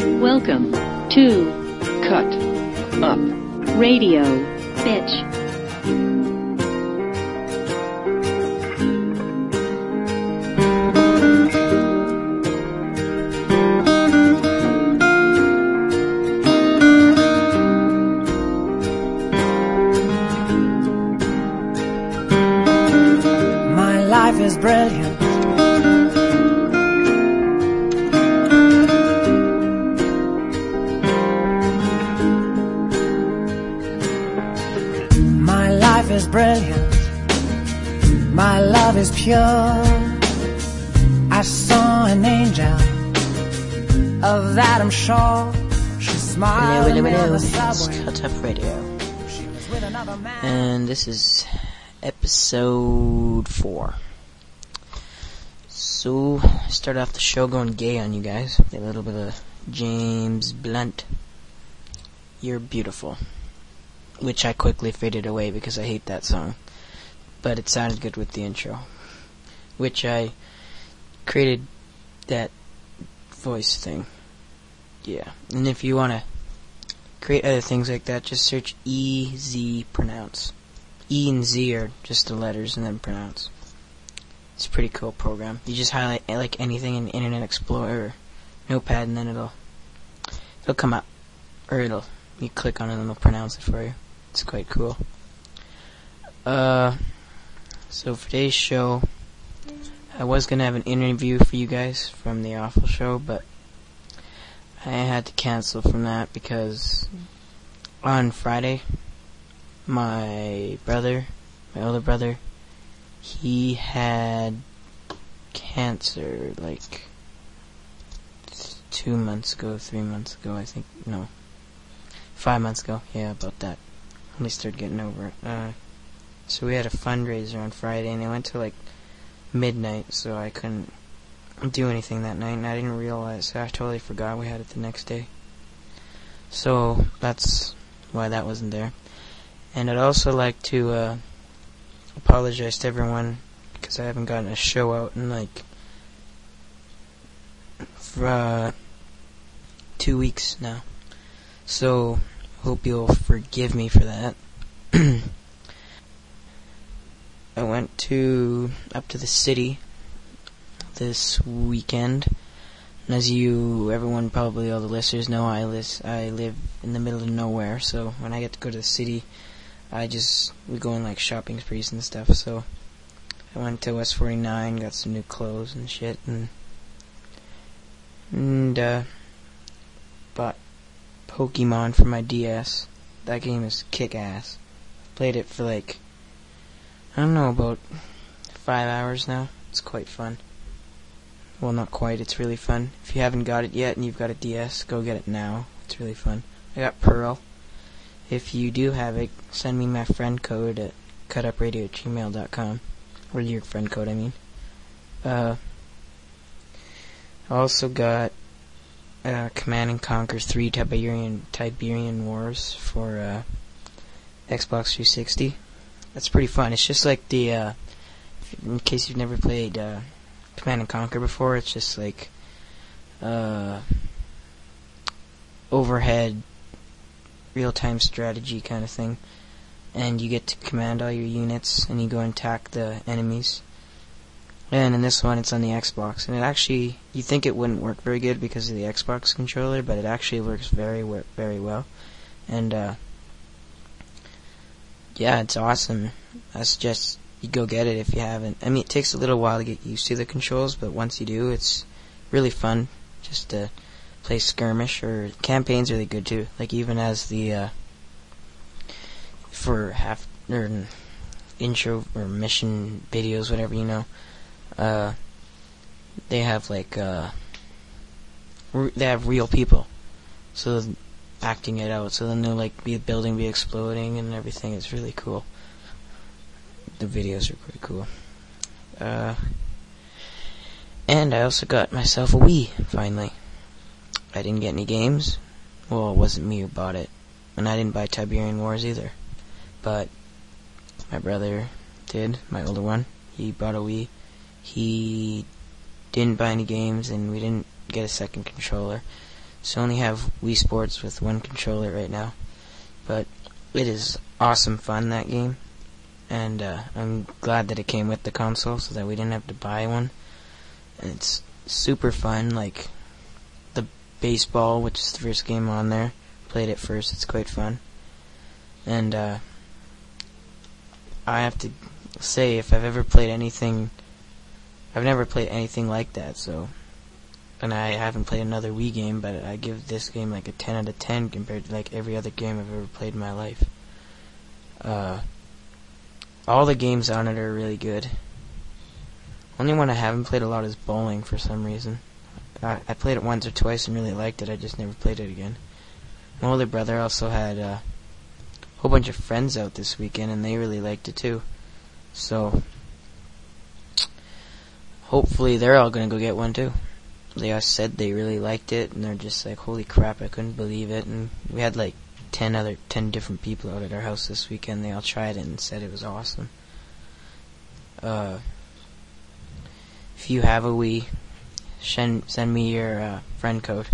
Welcome to Cut. Up. Radio Bitch. My life is brilliant. Life is brilliant. My love is pure. I saw an angel. Of that I'm sure. She smiled Hello, hello, at me on hello. It's. Cut Up Radio. She was with another man. And this is episode 4. So, start off the show going gay on you guys. A little bit of James Blunt. You're beautiful. Which I quickly faded away because I hate that song. But it sounded good with the intro. Which I created that voice thing. Yeah. And if you want to create other things like that, just search E Z pronounce. E and Z are just the letters and then pronounce. It's a pretty cool program. You just highlight eh, like anything in Internet Explorer or Notepad and then it'll it'll come up. Or it'll you click on it and it'll pronounce it for you. It's quite cool. Uh so for today's show I was gonna have an interview for you guys from the awful show, but I had to cancel from that because on Friday, my brother, my older brother, he had cancer like two months ago, three months ago, I think. No, five months ago. Yeah, about that. When he started getting over it. Uh, so we had a fundraiser on Friday, and it went to like midnight, so I couldn't do anything that night, and I didn't realize. I totally forgot we had it the next day. So that's why that wasn't there. And I'd also like to uh, apologize to everyone because I haven't gotten a show out in like for, uh, two weeks now. So hope you'll forgive me for that. I went to up to the city this weekend. And as you, everyone, probably all the listeners know, I live, I live in the middle of nowhere. So when I get to go to the city, I just we go on like shopping sprees and stuff. So I went to West 49, got some new clothes and shit, and and uh, bought Pokemon for my DS. That game is kick ass. Played it for like I don't know about five hours now. It's quite fun. Well, not quite. It's really fun. If you haven't got it yet and you've got a DS, go get it now. It's really fun. I got Pearl. If you do have it, send me my friend code at cutupradio@gmail.com. Or your friend code, I mean. Uh, I also got uh, Command and Conquer 3 Tiberian, Tiberian Wars for uh, Xbox 360. That's pretty fun. It's just like the, uh, in case you've never played uh, Command and Conquer before, it's just like uh, overhead real-time strategy kind of thing, and you get to command all your units, and you go and attack the enemies. And in this one, it's on the Xbox, and it actually you think it wouldn't work very good because of the Xbox controller, but it actually works very very well, and uh, yeah, it's awesome. I suggest you go get it if you haven't. I mean, it takes a little while to get used to the controls, but once you do, it's really fun just to play skirmish or campaign's really good too. Like even as the uh, for half or intro or mission videos, whatever you know, uh, they have like uh, re- they have real people, so acting it out. So then they'll like be building, be exploding, and everything. It's really cool. The videos are pretty cool. Uh, and I also got myself a Wii finally. I didn't get any games. Well, it wasn't me who bought it. And I didn't buy Tiberian Wars either. But my brother did, my older one. He bought a Wii. He didn't buy any games and we didn't get a second controller. So only have Wii Sports with one controller right now. But it is awesome fun, that game. And uh, I'm glad that it came with the console so that we didn't have to buy one. And it's super fun, like the baseball, which is the first game on there. Played it first, it's quite fun. And uh, I have to say, if I've ever played anything, I've never played anything like that, so and I haven't played another Wii game, but I give this game like a 10 out of 10 compared to like every other game I've ever played in my life. Uh, all the games on it are really good. Only one I haven't played a lot is bowling for some reason. I, I played it once or twice and really liked it. I just never played it again. My older brother also had uh, a whole bunch of friends out this weekend, and they really liked it too. So hopefully they're all gonna go get one too they all said they really liked it, and they're just like, "Holy crap! I couldn't believe it." And we had like ten other ten different people out at our house this weekend. They all tried it and said it was awesome. Uh, if you have a Wii, send send me your uh, friend code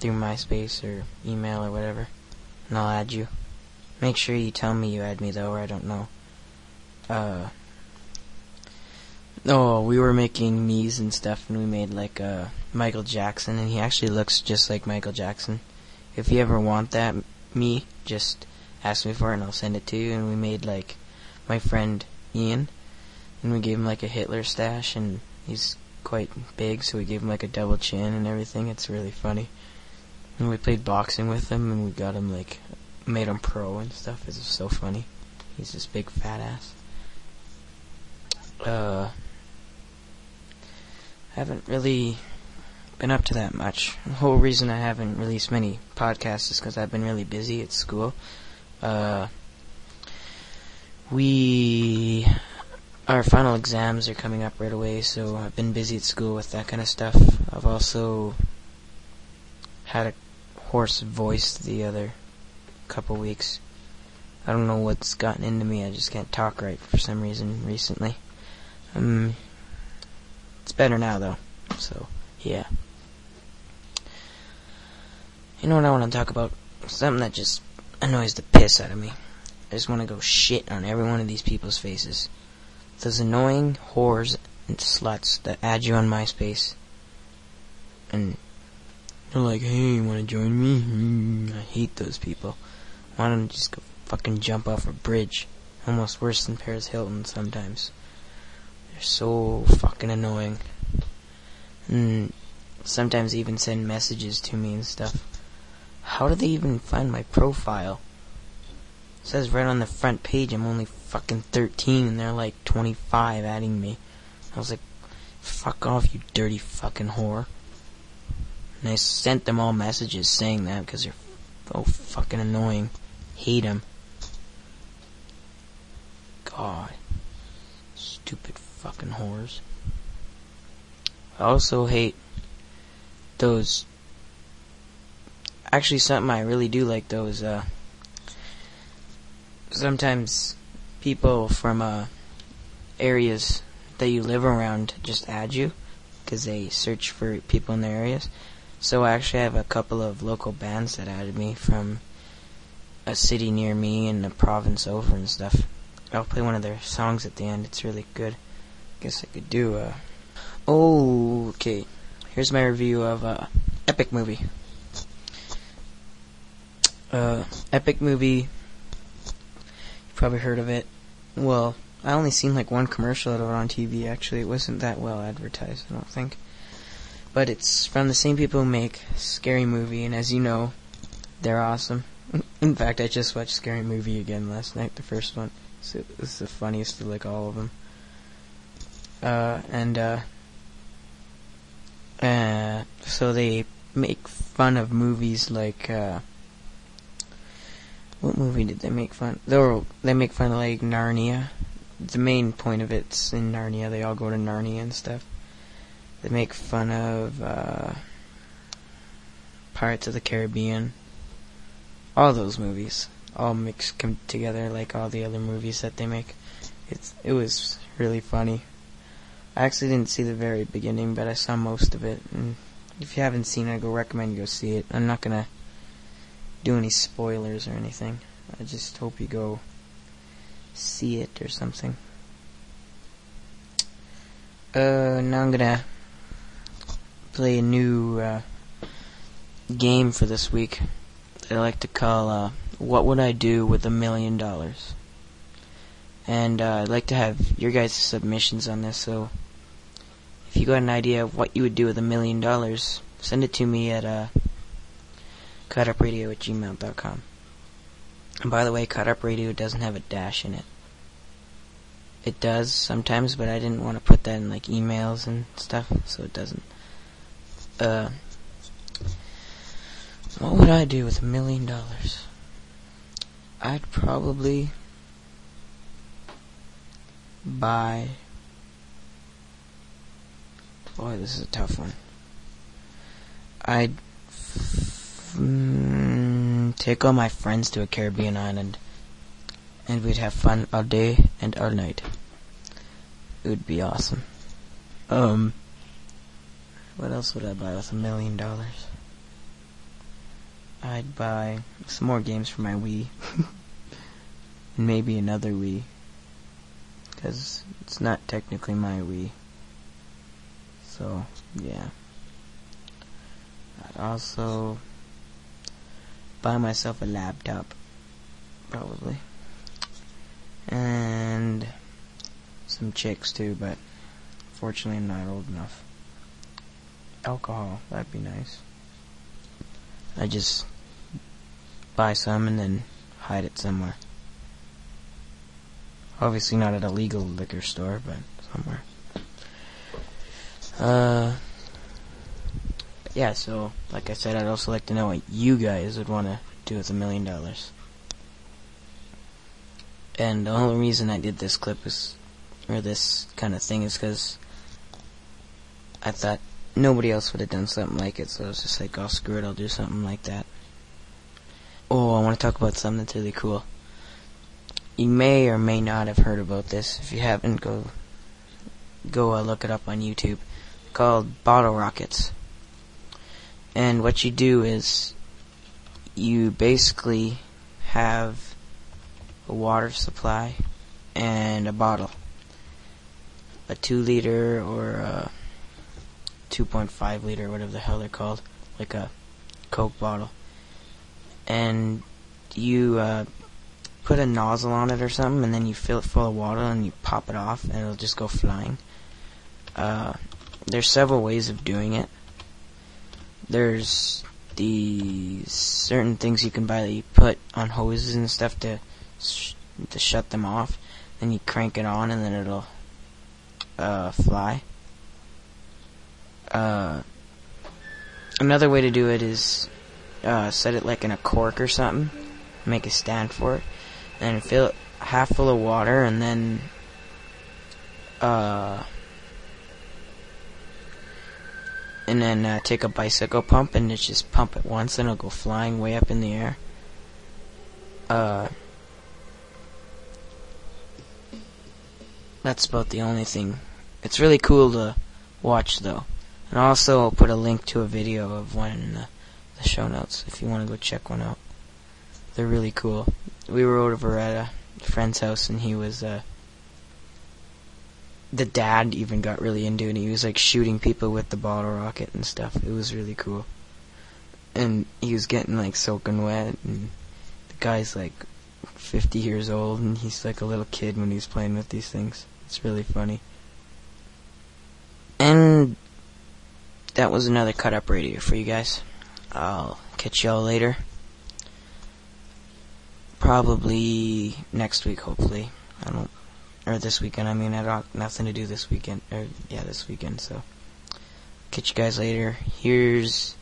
through MySpace or email or whatever, and I'll add you. Make sure you tell me you add me though, or I don't know. Uh, Oh, we were making Mii's and stuff, and we made like uh, Michael Jackson, and he actually looks just like Michael Jackson. If you ever want that me, just ask me for it, and I'll send it to you. And we made like my friend Ian, and we gave him like a Hitler stash, and he's quite big, so we gave him like a double chin and everything. It's really funny. And we played boxing with him, and we got him like made him pro and stuff. It's so funny. He's this big fat ass. Uh haven't really been up to that much. The whole reason I haven't released many podcasts is because I've been really busy at school. Uh, we our final exams are coming up right away, so I've been busy at school with that kind of stuff. I've also had a hoarse voice the other couple weeks. I don't know what's gotten into me. I just can't talk right for some reason recently. Um, it's better now, though. So, yeah. You know what I want to talk about? Something that just annoys the piss out of me. I just want to go shit on every one of these people's faces. Those annoying whores and sluts that add you on MySpace. And they're like, hey, you want to join me? Mm, I hate those people. Why don't you just go fucking jump off a bridge? Almost worse than Paris Hilton sometimes. They're so fucking annoying. And sometimes even send messages to me and stuff. How do they even find my profile? It says right on the front page I'm only fucking 13 and they're like 25 adding me. I was like, fuck off, you dirty fucking whore. And I sent them all messages saying that because they're so fucking annoying. Hate them. God. Stupid Fucking whores. I also hate those. Actually, something I really do like those. Uh, sometimes people from uh, areas that you live around just add you because they search for people in their areas. So I actually have a couple of local bands that added me from a city near me and a province over and stuff. I'll play one of their songs at the end. It's really good. Guess I could do a. Oh, okay. Here's my review of uh, Epic Movie. Uh, Epic Movie. You've probably heard of it. Well, I only seen like one commercial of it on TV. Actually, it wasn't that well advertised. I don't think. But it's from the same people who make Scary Movie, and as you know, they're awesome. In fact, I just watched Scary Movie again last night, the first one. So it's the funniest of like all of them. Uh, and uh, uh, so they make fun of movies like uh, what movie did they make fun? They they make fun of like Narnia. The main point of it's in Narnia. They all go to Narnia and stuff. They make fun of uh, Pirates of the Caribbean. All those movies, all mixed together like all the other movies that they make. It's it was really funny. I actually didn't see the very beginning, but I saw most of it, and if you haven't seen it, I go recommend you go see it. I'm not gonna do any spoilers or anything. I just hope you go see it or something. Uh, now I'm gonna play a new uh, game for this week. I like to call uh, "What Would I Do with a Million Dollars." And uh, I'd like to have your guys' submissions on this. So, if you got an idea of what you would do with a million dollars, send it to me at uh, cutupradio at gmail.com. And by the way, cutupradio doesn't have a dash in it. It does sometimes, but I didn't want to put that in like emails and stuff, so it doesn't. Uh, what would I do with a million dollars? I'd probably buy. Boy, this is a tough one. I'd mm, take all my friends to a Caribbean island, and we'd have fun all day and all night. It would be awesome. Um, what else would I buy with a million dollars? I'd buy some more games for my Wii. and maybe another Wii. Because it's not technically my Wii. So, yeah. I'd also buy myself a laptop. Probably. And some chicks too, but fortunately I'm not old enough. Alcohol, that'd be nice. I just buy some and then hide it somewhere. Obviously not at a legal liquor store, but somewhere. Uh, yeah, so, like I said, I'd also like to know what you guys would want to do with a million dollars. And the only reason I did this clip is, or this kind of thing is because I thought nobody else would have done something like it, so I was just like, oh, screw it, I'll do something like that. Oh, I want to talk about something that's really cool. You may or may not have heard about this. If you haven't, go go uh, look it up on YouTube. Called bottle rockets. And what you do is you basically have a water supply and a bottle. A 2 liter or a 2.5 liter, whatever the hell they're called. Like a Coke bottle. And you uh, put a nozzle on it or something, and then you fill it full of water and you pop it off, and it'll just go flying. Uh, there's several ways of doing it. There's the certain things you can buy that you put on hoses and stuff to sh- to shut them off. Then you crank it on, and then it'll uh, fly. Uh, another way to do it is uh, set it like in a cork or something, make a stand for it, and fill it half full of water, and then uh, and then uh, take a bicycle pump and just pump it once, and it'll go flying way up in the air. Uh, that's about the only thing. It's really cool to watch, though. And also, I'll put a link to a video of one in the, the show notes if you want to go check one out. They're really cool. We were over at a friend's house, and he was, uh, the dad even got really into it. He was like shooting people with the bottle rocket and stuff. It was really cool. And he was getting like soaking wet, and the guy's like 50 years old, and he's like a little kid when he's playing with these things. It's really funny. And that was another cut up radio for you guys. I'll catch y'all later. Probably next week, hopefully. I don't or this weekend. I mean, I got nothing to do this weekend. Or yeah, this weekend. So catch you guys later. Here's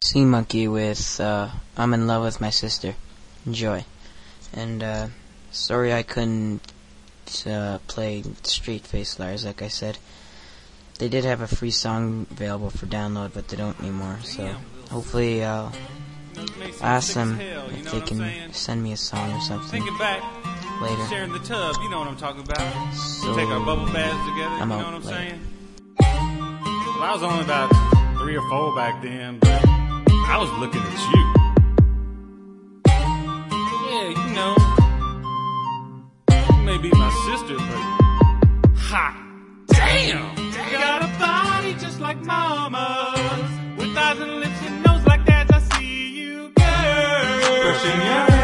Sea Monkey with uh, "I'm in Love with My Sister." Enjoy. And uh, sorry I couldn't uh, play Straight Face Liars, like I said. They did have a free song available for download, but they don't anymore. So hopefully I'll ask them if they can send me a song or something later. Sharing the tub, you know what I'm talking about. So take our bubble baths together, I'm you know what I'm later. saying? Well, I was only about three or four back then, but I was looking at you. Yeah, you know, you may be my sister, but Ha! Damn! You Got a body just like mama's, with eyes and lips and nose like dad's. I see you, girl. Pushing your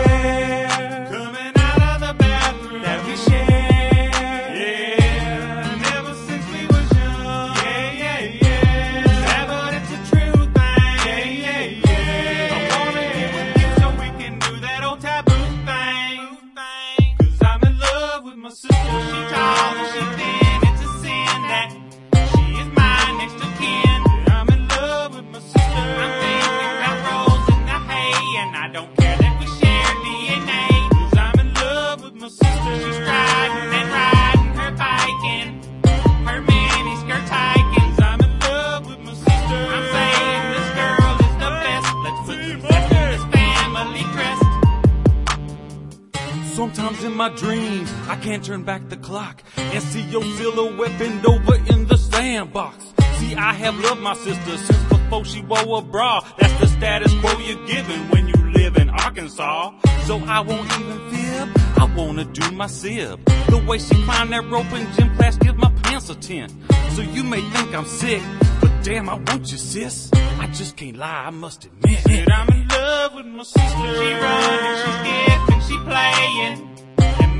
my dreams. I can't turn back the clock and see your silhouette bend over in the sandbox. See, I have loved my sister since before she wore a bra. That's the status quo you're given when you live in Arkansas. So I won't even fib. I wanna do my sib. The way she climbed that rope in gym class gives my pants a 10. So you may think I'm sick, but damn, I want you, sis. I just can't lie, I must admit. That I'm in love with my sister. She running, she's and she playing.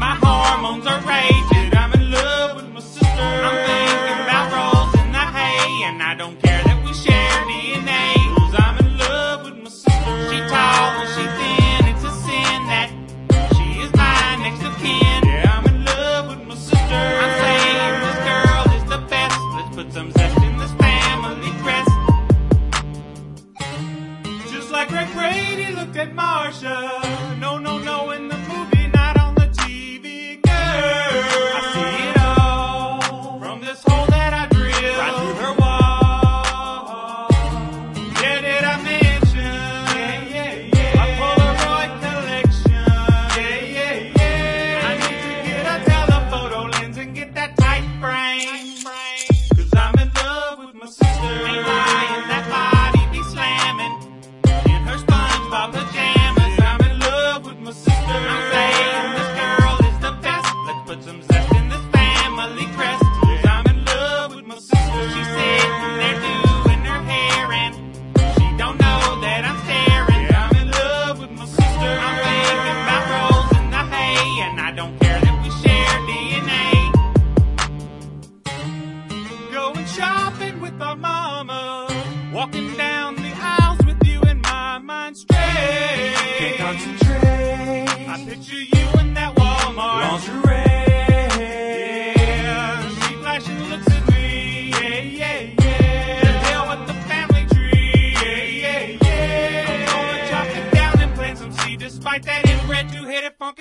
My hormones are raging.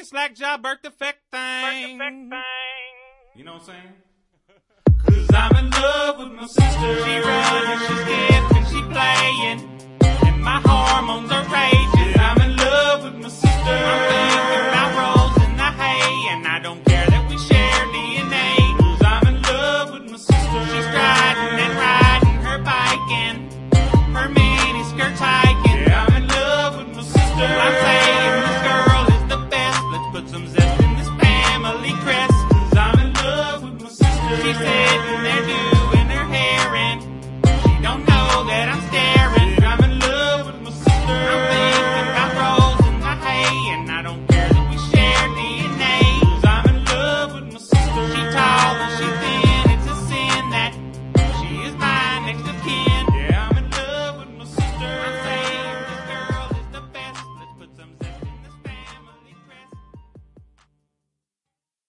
working slack job, birth defect thing. Birth defect thing. You know what I'm saying? Cause I'm in love with my sister. She runs, she skips, and she playing. And my hormones are raging. I'm in love with my sister.